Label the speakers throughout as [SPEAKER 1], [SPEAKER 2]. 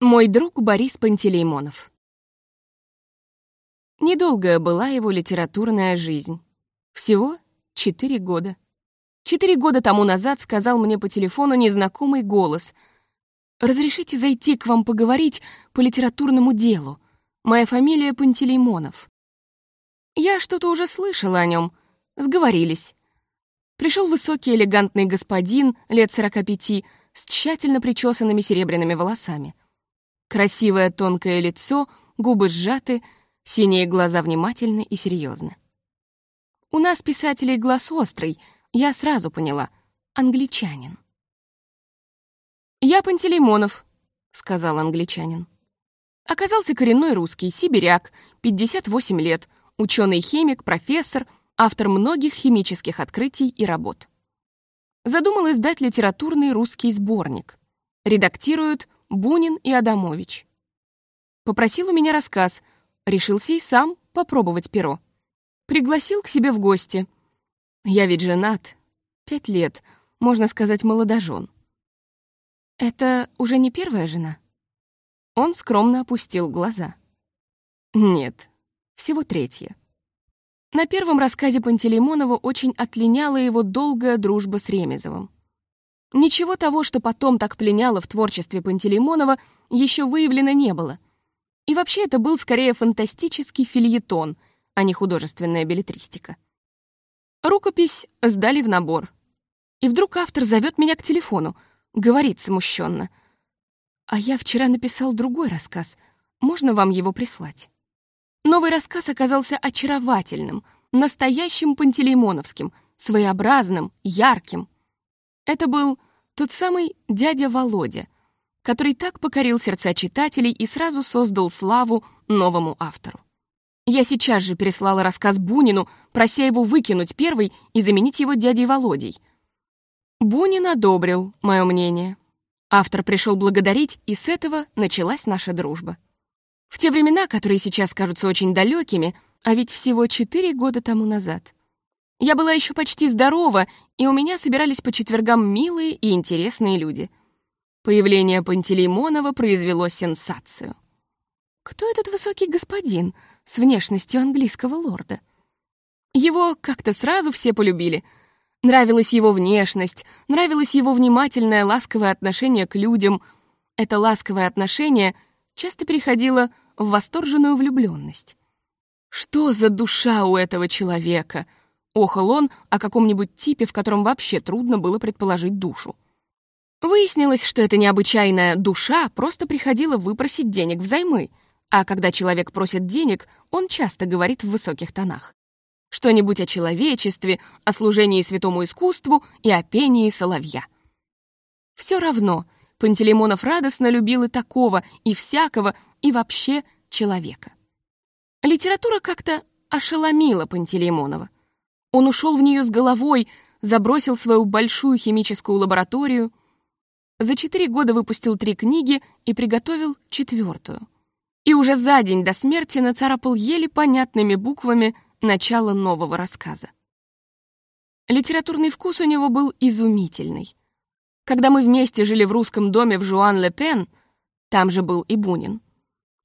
[SPEAKER 1] Мой друг Борис Пантелеймонов. Недолгая была его литературная жизнь. Всего четыре года. Четыре года тому назад сказал мне по телефону незнакомый голос. «Разрешите зайти к вам поговорить по литературному делу. Моя фамилия Пантелеймонов». Я что-то уже слышала о нем. Сговорились. Пришел высокий элегантный господин лет сорока пяти с тщательно причесанными серебряными волосами. Красивое тонкое лицо, губы сжаты, синие глаза внимательны и серьезны. У нас писателей глаз острый, я сразу поняла — англичанин. «Я Пантелеймонов», — сказал англичанин. Оказался коренной русский, сибиряк, 58 лет, ученый-химик, профессор, автор многих химических открытий и работ. Задумал издать литературный русский сборник. Редактируют Бунин и Адамович. Попросил у меня рассказ, решился и сам попробовать перо. Пригласил к себе в гости. Я ведь женат. Пять лет, можно сказать, молодожен. Это уже не первая жена? Он скромно опустил глаза. Нет, всего третья. На первом рассказе Пантелеймонова очень отлиняла его долгая дружба с Ремезовым. Ничего того, что потом так пленяло в творчестве Пантелеймонова, еще выявлено не было. И вообще это был скорее фантастический фильетон, а не художественная билетристика. Рукопись сдали в набор. И вдруг автор зовет меня к телефону, говорит смущенно. «А я вчера написал другой рассказ. Можно вам его прислать?» Новый рассказ оказался очаровательным, настоящим пантелеймоновским, своеобразным, ярким — это был тот самый дядя Володя, который так покорил сердца читателей и сразу создал славу новому автору. Я сейчас же переслала рассказ Бунину, прося его выкинуть первый и заменить его дядей Володей. Бунин одобрил мое мнение. Автор пришел благодарить, и с этого началась наша дружба. В те времена, которые сейчас кажутся очень далекими, а ведь всего четыре года тому назад — я была еще почти здорова, и у меня собирались по четвергам милые и интересные люди. Появление Пантелеймонова произвело сенсацию. Кто этот высокий господин с внешностью английского лорда? Его как-то сразу все полюбили. Нравилась его внешность, нравилось его внимательное, ласковое отношение к людям. Это ласковое отношение часто переходило в восторженную влюбленность. Что за душа у этого человека — Охал он о каком-нибудь типе, в котором вообще трудно было предположить душу. Выяснилось, что эта необычайная душа просто приходила выпросить денег взаймы, а когда человек просит денег, он часто говорит в высоких тонах. Что-нибудь о человечестве, о служении святому искусству и о пении соловья. Все равно Пантелеймонов радостно любил и такого, и всякого, и вообще человека. Литература как-то ошеломила Пантелеймонова. Он ушел в нее с головой, забросил свою большую химическую лабораторию. За четыре года выпустил три книги и приготовил четвертую. И уже за день до смерти нацарапал еле понятными буквами начало нового рассказа. Литературный вкус у него был изумительный. Когда мы вместе жили в русском доме в Жуан-Ле-Пен, там же был и Бунин,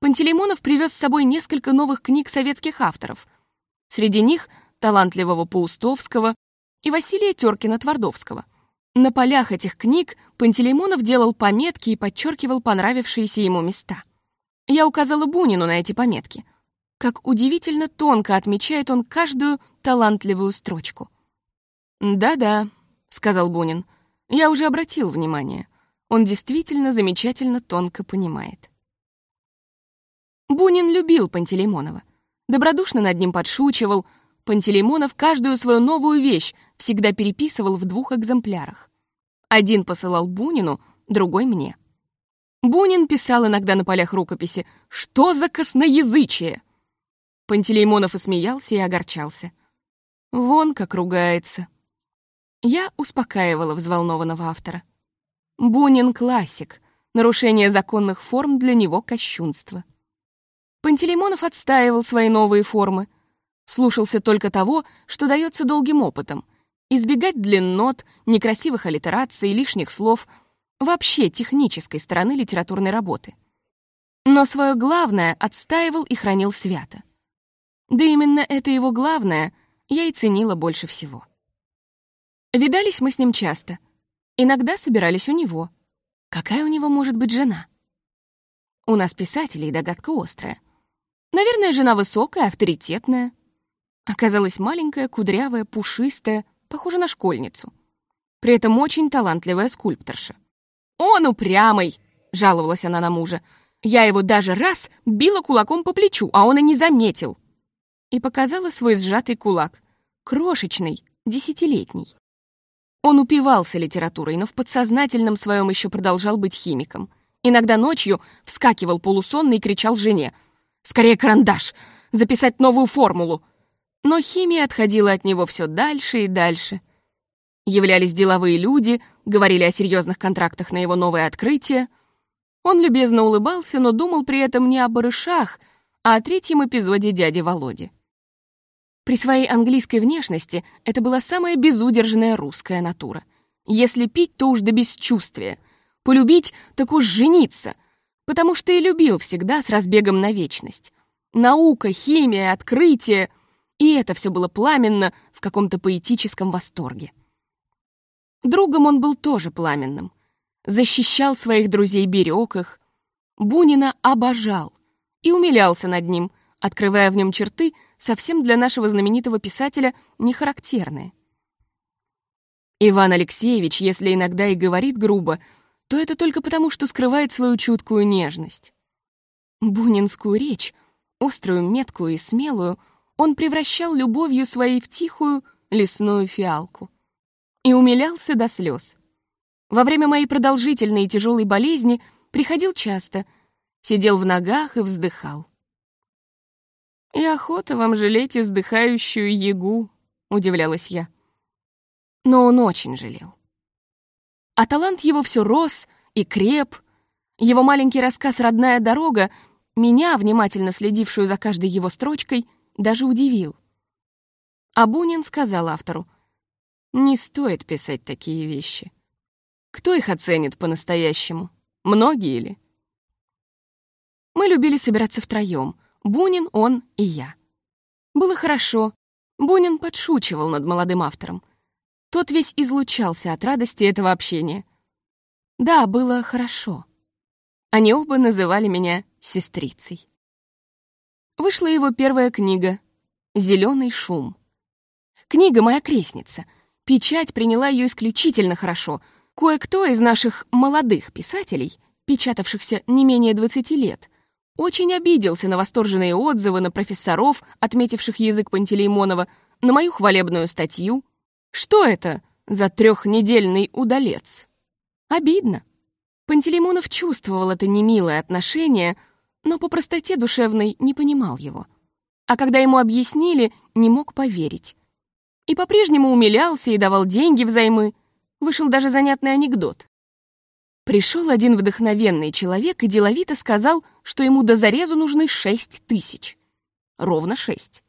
[SPEAKER 1] Пантелеймонов привез с собой несколько новых книг советских авторов. Среди них — талантливого Паустовского и Василия Теркина-Твардовского. На полях этих книг Пантелеймонов делал пометки и подчеркивал понравившиеся ему места. Я указала Бунину на эти пометки. Как удивительно тонко отмечает он каждую талантливую строчку. «Да-да», — сказал Бунин, — «я уже обратил внимание. Он действительно замечательно тонко понимает». Бунин любил Пантелеймонова. Добродушно над ним подшучивал, Пантелеймонов каждую свою новую вещь всегда переписывал в двух экземплярах. Один посылал Бунину, другой мне. Бунин писал иногда на полях рукописи «Что за косноязычие?» Пантелеймонов и смеялся, и огорчался. Вон как ругается. Я успокаивала взволнованного автора. Бунин — классик. Нарушение законных форм для него — кощунство. Пантелеймонов отстаивал свои новые формы — слушался только того, что дается долгим опытом, избегать длиннот, некрасивых аллитераций, лишних слов, вообще технической стороны литературной работы. но свое главное отстаивал и хранил свято. Да именно это его главное я и ценила больше всего. Видались мы с ним часто. Иногда собирались у него. Какая у него может быть жена? У нас писателей догадка острая. Наверное, жена высокая, авторитетная. Оказалась маленькая, кудрявая, пушистая, похожа на школьницу. При этом очень талантливая скульпторша. «Он упрямый!» — жаловалась она на мужа. «Я его даже раз била кулаком по плечу, а он и не заметил!» И показала свой сжатый кулак. Крошечный, десятилетний. Он упивался литературой, но в подсознательном своем еще продолжал быть химиком. Иногда ночью вскакивал полусонный и кричал жене. «Скорее карандаш! Записать новую формулу!» Но химия отходила от него все дальше и дальше. Являлись деловые люди, говорили о серьезных контрактах на его новое открытие. Он любезно улыбался, но думал при этом не о барышах, а о третьем эпизоде дяди Володи. При своей английской внешности это была самая безудержная русская натура. Если пить, то уж до бесчувствия. Полюбить, так уж жениться. Потому что и любил всегда с разбегом на вечность. Наука, химия, открытие — и это все было пламенно в каком-то поэтическом восторге. Другом он был тоже пламенным. Защищал своих друзей, берег их. Бунина обожал и умилялся над ним, открывая в нем черты, совсем для нашего знаменитого писателя нехарактерные. Иван Алексеевич, если иногда и говорит грубо, то это только потому, что скрывает свою чуткую нежность. Бунинскую речь, острую, меткую и смелую — он превращал любовью своей в тихую лесную фиалку. И умилялся до слез. Во время моей продолжительной и тяжелой болезни приходил часто, сидел в ногах и вздыхал. «И охота вам жалеть издыхающую ягу», — удивлялась я. Но он очень жалел. А талант его все рос и креп. Его маленький рассказ «Родная дорога» меня, внимательно следившую за каждой его строчкой, — даже удивил. А Бунин сказал автору, «Не стоит писать такие вещи. Кто их оценит по-настоящему? Многие ли?» Мы любили собираться втроем, Бунин, он и я. Было хорошо. Бунин подшучивал над молодым автором. Тот весь излучался от радости этого общения. Да, было хорошо. Они оба называли меня сестрицей. Вышла его первая книга «Зеленый шум». Книга моя крестница. Печать приняла ее исключительно хорошо. Кое-кто из наших молодых писателей, печатавшихся не менее 20 лет, очень обиделся на восторженные отзывы на профессоров, отметивших язык Пантелеймонова, на мою хвалебную статью. Что это за трехнедельный удалец? Обидно. Пантелеймонов чувствовал это немилое отношение — но по простоте душевной не понимал его. А когда ему объяснили, не мог поверить. И по-прежнему умилялся и давал деньги взаймы. Вышел даже занятный анекдот. Пришел один вдохновенный человек и деловито сказал, что ему до зарезу нужны шесть тысяч. Ровно шесть.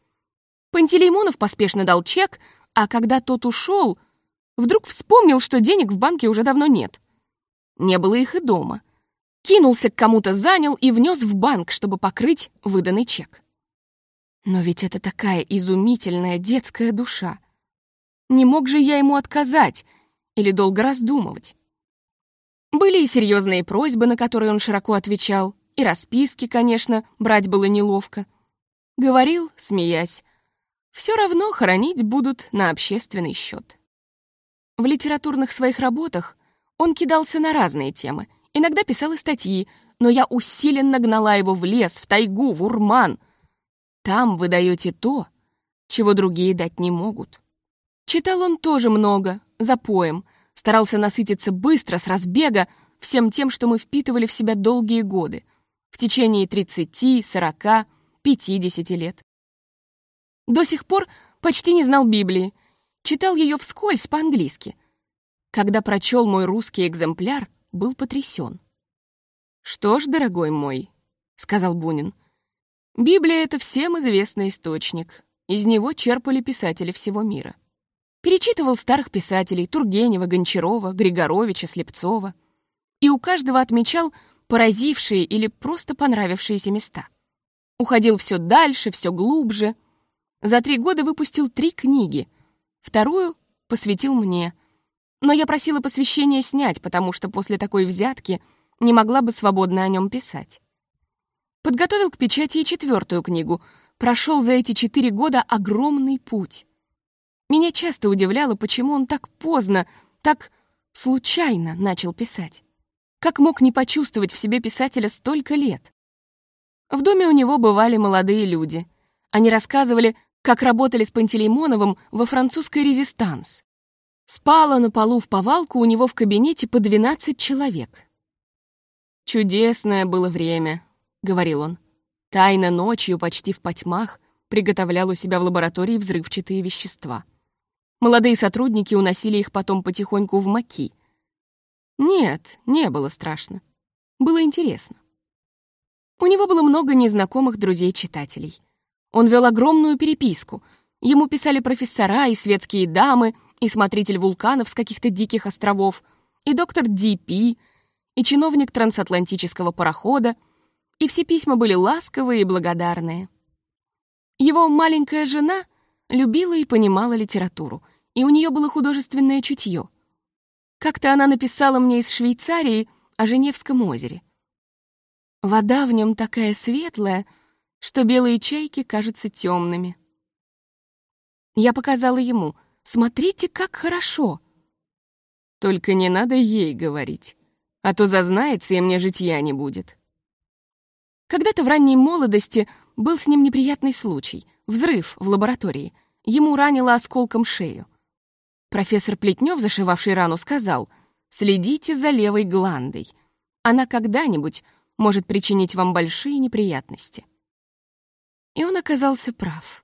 [SPEAKER 1] Пантелеймонов поспешно дал чек, а когда тот ушел, вдруг вспомнил, что денег в банке уже давно нет. Не было их и дома — кинулся к кому-то, занял и внес в банк, чтобы покрыть выданный чек. Но ведь это такая изумительная детская душа. Не мог же я ему отказать или долго раздумывать. Были и серьезные просьбы, на которые он широко отвечал, и расписки, конечно, брать было неловко. Говорил, смеясь, все равно хоронить будут на общественный счет. В литературных своих работах он кидался на разные темы — Иногда писала статьи, но я усиленно гнала его в лес, в тайгу, в урман. Там вы даете то, чего другие дать не могут. Читал он тоже много, за поем, старался насытиться быстро, с разбега, всем тем, что мы впитывали в себя долгие годы, в течение 30, 40, 50 лет. До сих пор почти не знал Библии, читал ее вскользь по-английски. Когда прочел мой русский экземпляр, был потрясен. «Что ж, дорогой мой», — сказал Бунин, — «Библия — это всем известный источник. Из него черпали писатели всего мира. Перечитывал старых писателей Тургенева, Гончарова, Григоровича, Слепцова. И у каждого отмечал поразившие или просто понравившиеся места. Уходил все дальше, все глубже. За три года выпустил три книги. Вторую посвятил мне. Но я просила посвящение снять, потому что после такой взятки не могла бы свободно о нем писать. Подготовил к печати и четвертую книгу. Прошел за эти четыре года огромный путь. Меня часто удивляло, почему он так поздно, так случайно начал писать. Как мог не почувствовать в себе писателя столько лет? В доме у него бывали молодые люди. Они рассказывали, как работали с Пантелеймоновым во французской резистанс. Спало на полу в повалку у него в кабинете по 12 человек. «Чудесное было время», — говорил он. Тайно ночью, почти в потьмах, приготовлял у себя в лаборатории взрывчатые вещества. Молодые сотрудники уносили их потом потихоньку в маки. Нет, не было страшно. Было интересно. У него было много незнакомых друзей-читателей. Он вел огромную переписку. Ему писали профессора и светские дамы, и смотритель вулканов с каких-то диких островов, и доктор Ди-Пи, и чиновник трансатлантического парохода, и все письма были ласковые и благодарные. Его маленькая жена любила и понимала литературу — и у нее было художественное чутье. Как-то она написала мне из Швейцарии о Женевском озере. Вода в нем такая светлая, что белые чайки кажутся темными. Я показала ему, смотрите, как хорошо. Только не надо ей говорить, а то зазнается, и мне житья не будет. Когда-то в ранней молодости был с ним неприятный случай, взрыв в лаборатории. Ему ранило осколком шею. Профессор Плетнев, зашивавший рану, сказал, «Следите за левой гландой. Она когда-нибудь может причинить вам большие неприятности». И он оказался прав.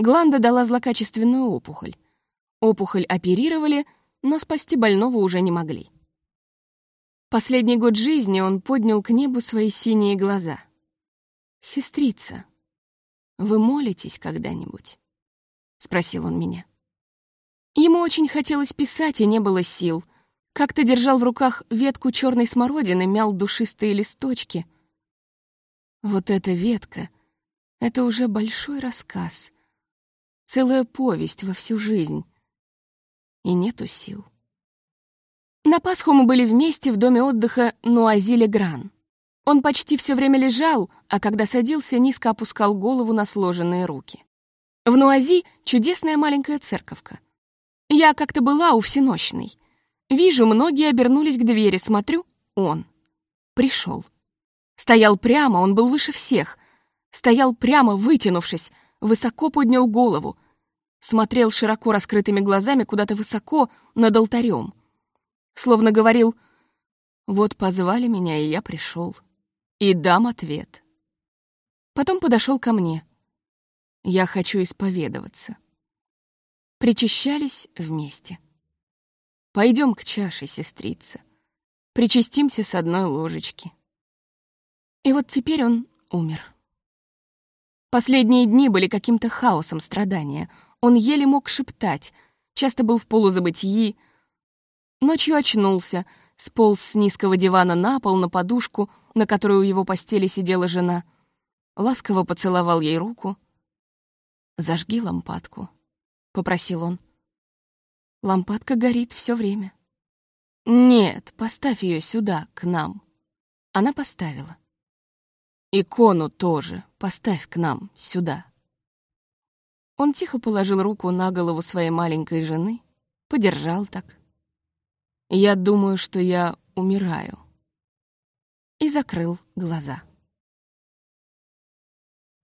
[SPEAKER 1] Гланда дала злокачественную опухоль. Опухоль оперировали, но спасти больного уже не могли. Последний год жизни он поднял к небу свои синие глаза. «Сестрица, вы молитесь когда-нибудь?» — спросил он меня. Ему очень хотелось писать, и не было сил. Как-то держал в руках ветку черной смородины, мял душистые листочки. Вот эта ветка — это уже большой рассказ. Целая повесть во всю жизнь. И нету сил. На Пасху мы были вместе в доме отдыха Нуазиле-Гран. Он почти все время лежал, а когда садился, низко опускал голову на сложенные руки. В Нуази чудесная маленькая церковка — я как-то была у всеночной. Вижу, многие обернулись к двери, смотрю, он. Пришел. Стоял прямо, он был выше всех. Стоял прямо, вытянувшись, высоко поднял голову. Смотрел широко раскрытыми глазами куда-то высоко, над алтарем. Словно говорил, вот позвали меня, и я пришел. И дам ответ. Потом подошел ко мне. Я хочу исповедоваться причащались вместе. Пойдем к чаше, сестрица. Причастимся с одной ложечки. И вот теперь он умер. Последние дни были каким-то хаосом страдания. Он еле мог шептать, часто был в полузабытии. Ночью очнулся, сполз с низкого дивана на пол, на подушку, на которой у его постели сидела жена. Ласково поцеловал ей руку. «Зажги лампадку», — попросил он. Лампадка горит все время. Нет, поставь ее сюда, к нам. Она поставила. Икону тоже поставь к нам, сюда. Он тихо положил руку на голову своей маленькой жены, подержал так. Я думаю, что я умираю. И закрыл глаза.